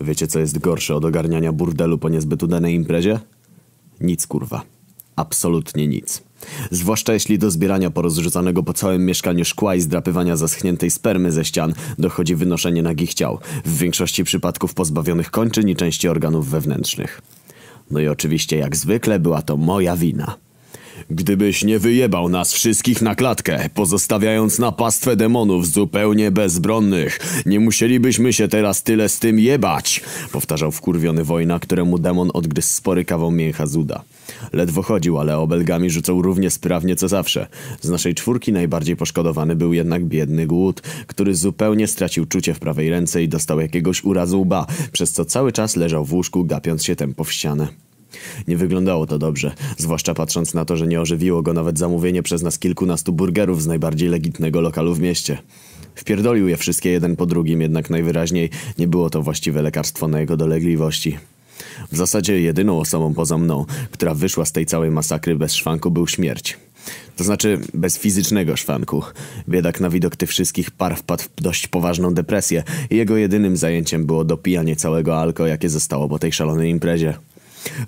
Wiecie, co jest gorsze od ogarniania burdelu po niezbyt udanej imprezie? Nic, kurwa. Absolutnie nic. Zwłaszcza jeśli do zbierania porozrzucanego po całym mieszkaniu szkła i zdrapywania zaschniętej spermy ze ścian dochodzi wynoszenie nagich ciał, w większości przypadków pozbawionych kończyn i części organów wewnętrznych. No i oczywiście, jak zwykle, była to moja wina. Gdybyś nie wyjebał nas wszystkich na klatkę, pozostawiając na pastwę demonów zupełnie bezbronnych, nie musielibyśmy się teraz tyle z tym jebać, powtarzał wkurwiony wojna, któremu demon odgryzł spory kawał mięcha z uda. Ledwo chodził, ale obelgami rzucał równie sprawnie co zawsze. Z naszej czwórki najbardziej poszkodowany był jednak biedny głód, który zupełnie stracił czucie w prawej ręce i dostał jakiegoś urazu łba, przez co cały czas leżał w łóżku, gapiąc się tempo w ścianę. Nie wyglądało to dobrze, zwłaszcza patrząc na to, że nie ożywiło go nawet zamówienie przez nas kilkunastu burgerów z najbardziej legitnego lokalu w mieście. Wpierdolił je wszystkie jeden po drugim, jednak najwyraźniej nie było to właściwe lekarstwo na jego dolegliwości. W zasadzie jedyną osobą poza mną, która wyszła z tej całej masakry bez szwanku był śmierć. To znaczy bez fizycznego szwanku. Biedak na widok tych wszystkich par wpadł w dość poważną depresję i jego jedynym zajęciem było dopijanie całego alko, jakie zostało po tej szalonej imprezie.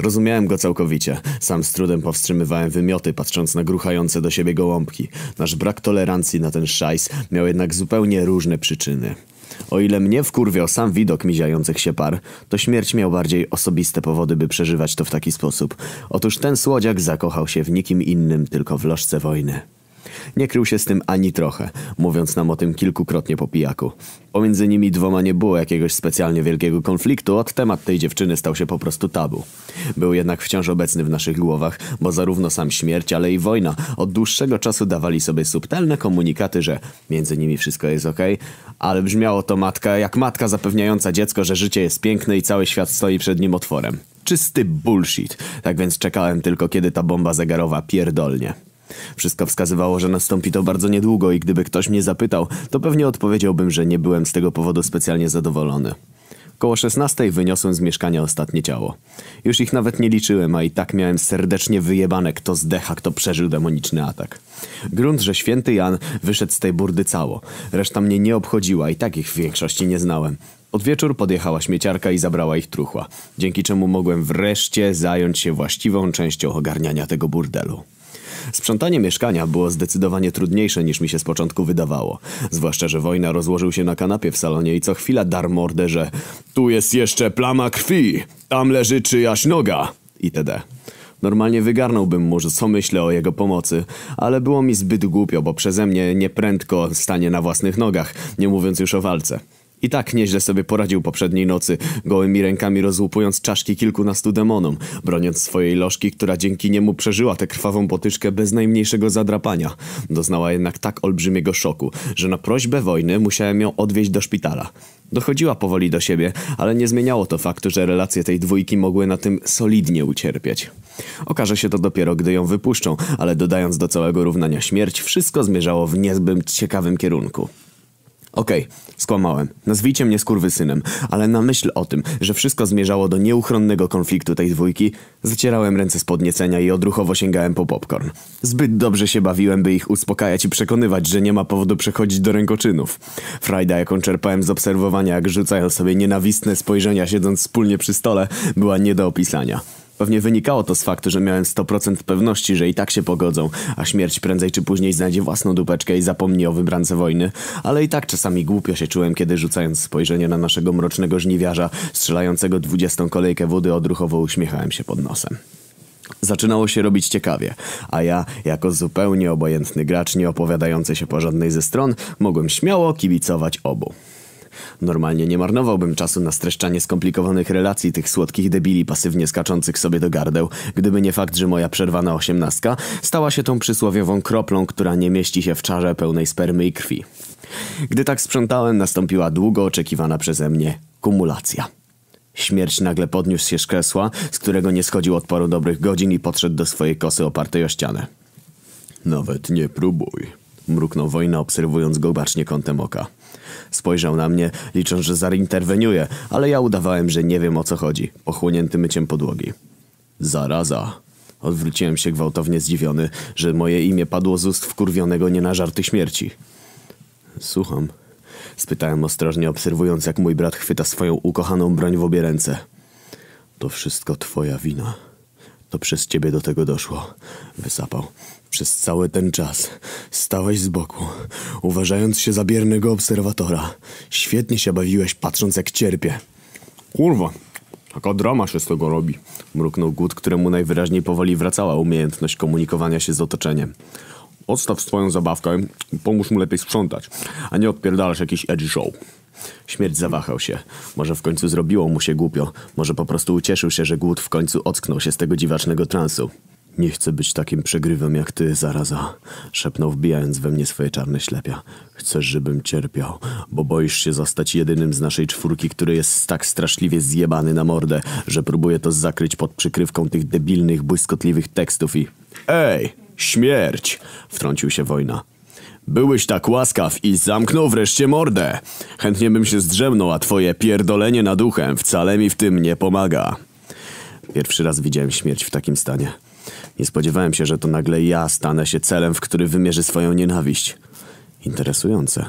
Rozumiałem go całkowicie. Sam z trudem powstrzymywałem wymioty, patrząc na gruchające do siebie gołąbki. Nasz brak tolerancji na ten szajs miał jednak zupełnie różne przyczyny. O ile mnie wkurwiał sam widok miziających się par, to śmierć miał bardziej osobiste powody, by przeżywać to w taki sposób. Otóż ten słodziak zakochał się w nikim innym, tylko w lożce wojny. Nie krył się z tym ani trochę, mówiąc nam o tym kilkukrotnie po pijaku. Pomiędzy nimi dwoma nie było jakiegoś specjalnie wielkiego konfliktu, od temat tej dziewczyny stał się po prostu tabu. Był jednak wciąż obecny w naszych głowach, bo zarówno sam śmierć, ale i wojna od dłuższego czasu dawali sobie subtelne komunikaty, że między nimi wszystko jest ok, ale brzmiało to matka jak matka zapewniająca dziecko, że życie jest piękne i cały świat stoi przed nim otworem. Czysty bullshit, tak więc czekałem tylko kiedy ta bomba zegarowa pierdolnie. Wszystko wskazywało, że nastąpi to bardzo niedługo i gdyby ktoś mnie zapytał, to pewnie odpowiedziałbym, że nie byłem z tego powodu specjalnie zadowolony. Koło 16 wyniosłem z mieszkania ostatnie ciało. Już ich nawet nie liczyłem, a i tak miałem serdecznie wyjebane, kto zdecha, kto przeżył demoniczny atak. Grunt, że święty Jan wyszedł z tej burdy cało. Reszta mnie nie obchodziła i tak ich w większości nie znałem. Od wieczór podjechała śmieciarka i zabrała ich truchła, dzięki czemu mogłem wreszcie zająć się właściwą częścią ogarniania tego burdelu. Sprzątanie mieszkania było zdecydowanie trudniejsze niż mi się z początku wydawało. Zwłaszcza, że wojna rozłożył się na kanapie w salonie i co chwila dar mordę, że tu jest jeszcze plama krwi, tam leży czyjaś noga itd. Normalnie wygarnąłbym mu, co myślę o jego pomocy, ale było mi zbyt głupio, bo przeze mnie nieprędko stanie na własnych nogach, nie mówiąc już o walce. I tak nieźle sobie poradził poprzedniej nocy, gołymi rękami rozłupując czaszki kilkunastu demonom, broniąc swojej lożki, która dzięki niemu przeżyła tę krwawą potyczkę bez najmniejszego zadrapania. Doznała jednak tak olbrzymiego szoku, że na prośbę wojny musiałem ją odwieźć do szpitala. Dochodziła powoli do siebie, ale nie zmieniało to faktu, że relacje tej dwójki mogły na tym solidnie ucierpieć. Okaże się to dopiero, gdy ją wypuszczą, ale dodając do całego równania śmierć, wszystko zmierzało w niezbyt ciekawym kierunku. Okej, okay, skłamałem. Nazwijcie mnie skurwysynem, ale na myśl o tym, że wszystko zmierzało do nieuchronnego konfliktu tej dwójki, zacierałem ręce z podniecenia i odruchowo sięgałem po popcorn. Zbyt dobrze się bawiłem, by ich uspokajać i przekonywać, że nie ma powodu przechodzić do rękoczynów. Frajda, jaką czerpałem z obserwowania, jak rzucają sobie nienawistne spojrzenia siedząc wspólnie przy stole, była nie do opisania. Pewnie wynikało to z faktu, że miałem 100% pewności, że i tak się pogodzą, a śmierć prędzej czy później znajdzie własną dupeczkę i zapomni o wybrance wojny, ale i tak czasami głupio się czułem, kiedy rzucając spojrzenie na naszego mrocznego żniwiarza, strzelającego dwudziestą kolejkę wody odruchowo uśmiechałem się pod nosem. Zaczynało się robić ciekawie, a ja, jako zupełnie obojętny gracz, nie opowiadający się po żadnej ze stron, mogłem śmiało kibicować obu. Normalnie nie marnowałbym czasu na streszczanie skomplikowanych relacji tych słodkich debili pasywnie skaczących sobie do gardeł, gdyby nie fakt, że moja przerwana osiemnastka stała się tą przysłowiową kroplą, która nie mieści się w czarze pełnej spermy i krwi. Gdy tak sprzątałem, nastąpiła długo oczekiwana przeze mnie kumulacja. Śmierć nagle podniósł się z kresła, z którego nie schodził od paru dobrych godzin i podszedł do swojej kosy opartej o ścianę. Nawet nie próbuj, mruknął wojna, obserwując go bacznie kątem oka. Spojrzał na mnie, licząc, że zainterweniuje, ale ja udawałem, że nie wiem o co chodzi, pochłonięty myciem podłogi. Zaraza. Odwróciłem się gwałtownie zdziwiony, że moje imię padło z ust wkurwionego nie na żarty śmierci. Słucham. Spytałem ostrożnie, obserwując jak mój brat chwyta swoją ukochaną broń w obie ręce. To wszystko twoja wina. To przez ciebie do tego doszło. Wysapał. Przez cały ten czas stałeś z boku, uważając się za biernego obserwatora. Świetnie się bawiłeś, patrząc jak cierpię. Kurwa, taka drama się z tego robi. Mruknął Gut, któremu najwyraźniej powoli wracała umiejętność komunikowania się z otoczeniem. Odstaw swoją zabawkę i pomóż mu lepiej sprzątać, a nie odpierdalasz jakiś edgy show. Śmierć zawahał się. Może w końcu zrobiło mu się głupio. Może po prostu ucieszył się, że głód w końcu ocknął się z tego dziwacznego transu. Nie chcę być takim przegrywem jak ty, zaraza. Szepnął wbijając we mnie swoje czarne ślepia. Chcesz, żebym cierpiał, bo boisz się zostać jedynym z naszej czwórki, który jest tak straszliwie zjebany na mordę, że próbuje to zakryć pod przykrywką tych debilnych, błyskotliwych tekstów i... Ej, śmierć! Wtrącił się wojna. Byłeś tak łaskaw i zamknął wreszcie mordę. Chętnie bym się zdrzemnął, a twoje pierdolenie nad duchem wcale mi w tym nie pomaga. Pierwszy raz widziałem śmierć w takim stanie. Nie spodziewałem się, że to nagle ja stanę się celem, w który wymierzy swoją nienawiść. Interesujące.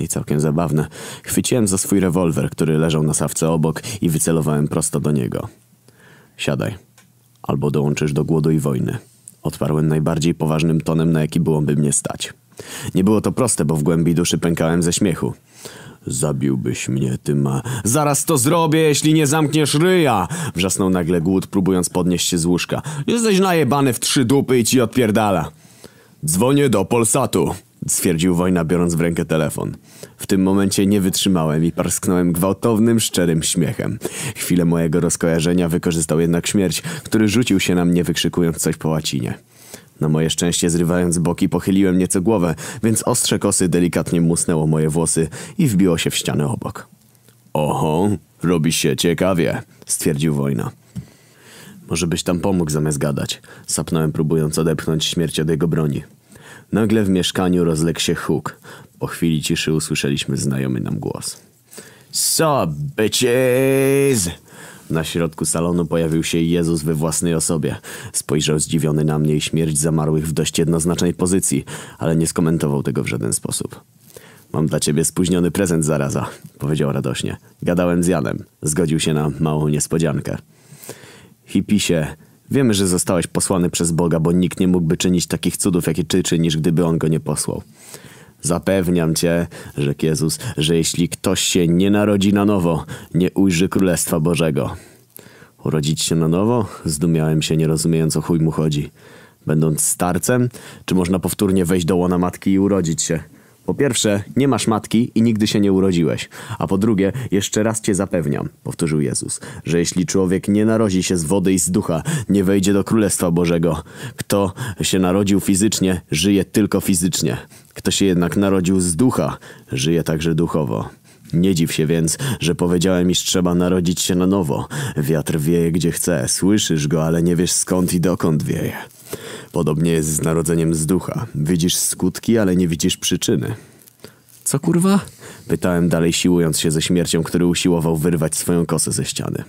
I całkiem zabawne. Chwyciłem za swój rewolwer, który leżał na sawce obok i wycelowałem prosto do niego. Siadaj. Albo dołączysz do głodu i wojny. Odparłem najbardziej poważnym tonem, na jaki byłoby mnie stać. Nie było to proste, bo w głębi duszy pękałem ze śmiechu. Zabiłbyś mnie, ty ma... Zaraz to zrobię, jeśli nie zamkniesz ryja! Wrzasnął nagle głód, próbując podnieść się z łóżka. Jesteś najebany w trzy dupy i ci odpierdala. Dzwonię do Polsatu, stwierdził Wojna, biorąc w rękę telefon. W tym momencie nie wytrzymałem i parsknąłem gwałtownym, szczerym śmiechem. Chwilę mojego rozkojarzenia wykorzystał jednak śmierć, który rzucił się na mnie, wykrzykując coś po łacinie. Na moje szczęście zrywając boki pochyliłem nieco głowę, więc ostrze kosy delikatnie musnęło moje włosy i wbiło się w ścianę obok. Oho, robi się ciekawie, stwierdził Wojna. Może byś tam pomógł zamiast gadać. Sapnąłem próbując odepchnąć śmierć od jego broni. Nagle w mieszkaniu rozległ się huk. Po chwili ciszy usłyszeliśmy znajomy nam głos. So, bitches! Na środku salonu pojawił się Jezus we własnej osobie. Spojrzał zdziwiony na mnie i śmierć zamarłych w dość jednoznacznej pozycji, ale nie skomentował tego w żaden sposób. Mam dla ciebie spóźniony prezent zaraza, powiedział radośnie. Gadałem z Janem. Zgodził się na małą niespodziankę. Hipisie, wiemy, że zostałeś posłany przez Boga, bo nikt nie mógłby czynić takich cudów, jakie ty czynisz, gdyby on go nie posłał. Zapewniam cię, rzekł Jezus, że jeśli ktoś się nie narodzi na nowo, nie ujrzy Królestwa Bożego. Urodzić się na nowo? Zdumiałem się, nie rozumiejąc o chuj mu chodzi. Będąc starcem? Czy można powtórnie wejść do łona matki i urodzić się? Po pierwsze, nie masz matki i nigdy się nie urodziłeś. A po drugie, jeszcze raz cię zapewniam, powtórzył Jezus, że jeśli człowiek nie narodzi się z wody i z ducha, nie wejdzie do Królestwa Bożego. Kto się narodził fizycznie, żyje tylko fizycznie. Kto się jednak narodził z ducha, żyje także duchowo. Nie dziw się więc, że powiedziałem, iż trzeba narodzić się na nowo. Wiatr wieje gdzie chce, słyszysz go, ale nie wiesz skąd i dokąd wieje. Podobnie jest z narodzeniem z ducha. Widzisz skutki, ale nie widzisz przyczyny. Co kurwa? Pytałem dalej, siłując się ze śmiercią, który usiłował wyrwać swoją kosę ze ściany.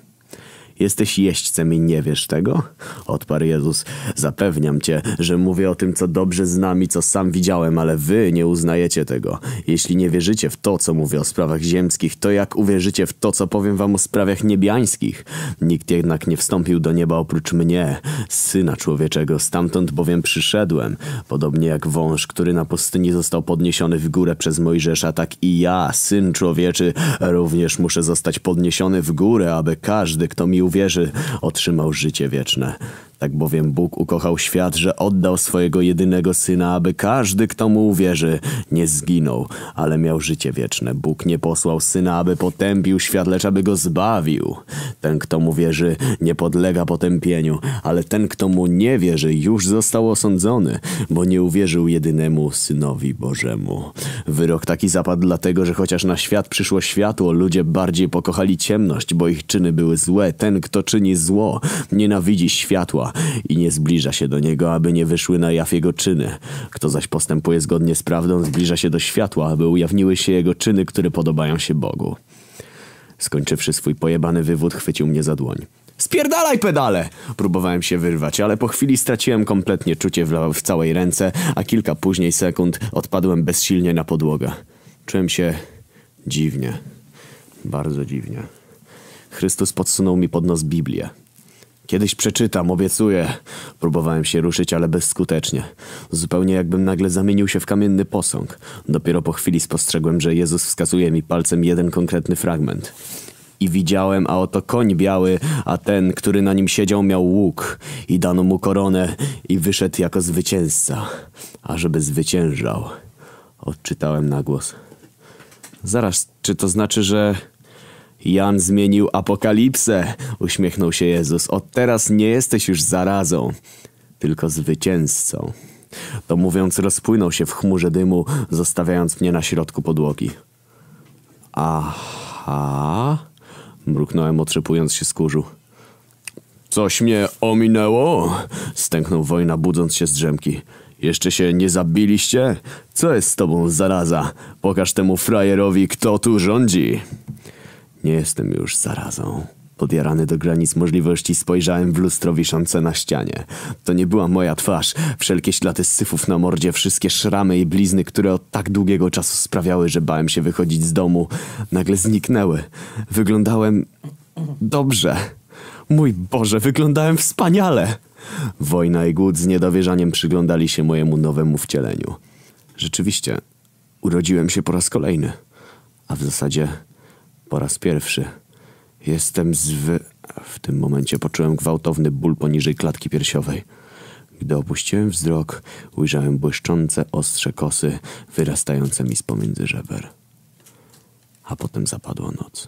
Jesteś jeźdźcem i nie wiesz tego? Odparł Jezus. Zapewniam cię, że mówię o tym, co dobrze znam i co sam widziałem, ale wy nie uznajecie tego. Jeśli nie wierzycie w to, co mówię o sprawach ziemskich, to jak uwierzycie w to, co powiem wam o sprawach niebiańskich? Nikt jednak nie wstąpił do nieba oprócz mnie, Syna Człowieczego, stamtąd bowiem przyszedłem. Podobnie jak wąż, który na pustyni został podniesiony w górę przez Mojżesza, tak i ja, Syn Człowieczy, również muszę zostać podniesiony w górę, aby każdy, kto mi uwierzy, otrzymał życie wieczne. Tak bowiem Bóg ukochał świat, że oddał swojego jedynego Syna, aby każdy, kto mu uwierzy, nie zginął, ale miał życie wieczne. Bóg nie posłał Syna, aby potępił świat, lecz aby go zbawił. Ten, kto mu wierzy, nie podlega potępieniu, ale ten, kto mu nie wierzy, już został osądzony, bo nie uwierzył jedynemu Synowi Bożemu. Wyrok taki zapadł dlatego, że chociaż na świat przyszło światło, ludzie bardziej pokochali ciemność, bo ich czyny były złe. Ten, kto czyni zło, nienawidzi światła i nie zbliża się do niego, aby nie wyszły na jaw jego czyny. Kto zaś postępuje zgodnie z prawdą, zbliża się do światła, aby ujawniły się jego czyny, które podobają się Bogu. Skończywszy swój pojebany wywód, chwycił mnie za dłoń. Spierdalaj pedale! Próbowałem się wyrwać, ale po chwili straciłem kompletnie czucie w, w całej ręce, a kilka później sekund odpadłem bezsilnie na podłogę. Czułem się Dziwnie. Bardzo dziwnie. Chrystus podsunął mi pod nos Biblię. Kiedyś przeczytam, obiecuję. Próbowałem się ruszyć, ale bezskutecznie. Zupełnie jakbym nagle zamienił się w kamienny posąg. Dopiero po chwili spostrzegłem, że Jezus wskazuje mi palcem jeden konkretny fragment. I widziałem, a oto koń biały, a ten, który na nim siedział, miał łuk. I dano mu koronę i wyszedł jako zwycięzca. A żeby zwyciężał. Odczytałem na głos. Zaraz, czy to znaczy, że Jan zmienił apokalipsę? Uśmiechnął się Jezus. Od teraz nie jesteś już zarazą, tylko zwycięzcą. To mówiąc, rozpłynął się w chmurze dymu, zostawiając mnie na środku podłogi. Aha, mruknąłem, otrzepując się z kurzu. Coś mnie ominęło? Stęknął wojna, budząc się z drzemki. Jeszcze się nie zabiliście? Co jest z tobą, zaraza? Pokaż temu frajerowi, kto tu rządzi. Nie jestem już zarazą. Podjarany do granic możliwości spojrzałem w lustro wiszące na ścianie. To nie była moja twarz. Wszelkie ślady syfów na mordzie, wszystkie szramy i blizny, które od tak długiego czasu sprawiały, że bałem się wychodzić z domu, nagle zniknęły. Wyglądałem dobrze. Mój Boże, wyglądałem wspaniale! Wojna i głód z niedowierzaniem przyglądali się mojemu nowemu wcieleniu. Rzeczywiście, urodziłem się po raz kolejny, a w zasadzie po raz pierwszy. Jestem zwy... W tym momencie poczułem gwałtowny ból poniżej klatki piersiowej. Gdy opuściłem wzrok, ujrzałem błyszczące ostrze kosy wyrastające mi z pomiędzy żeber. A potem zapadła noc.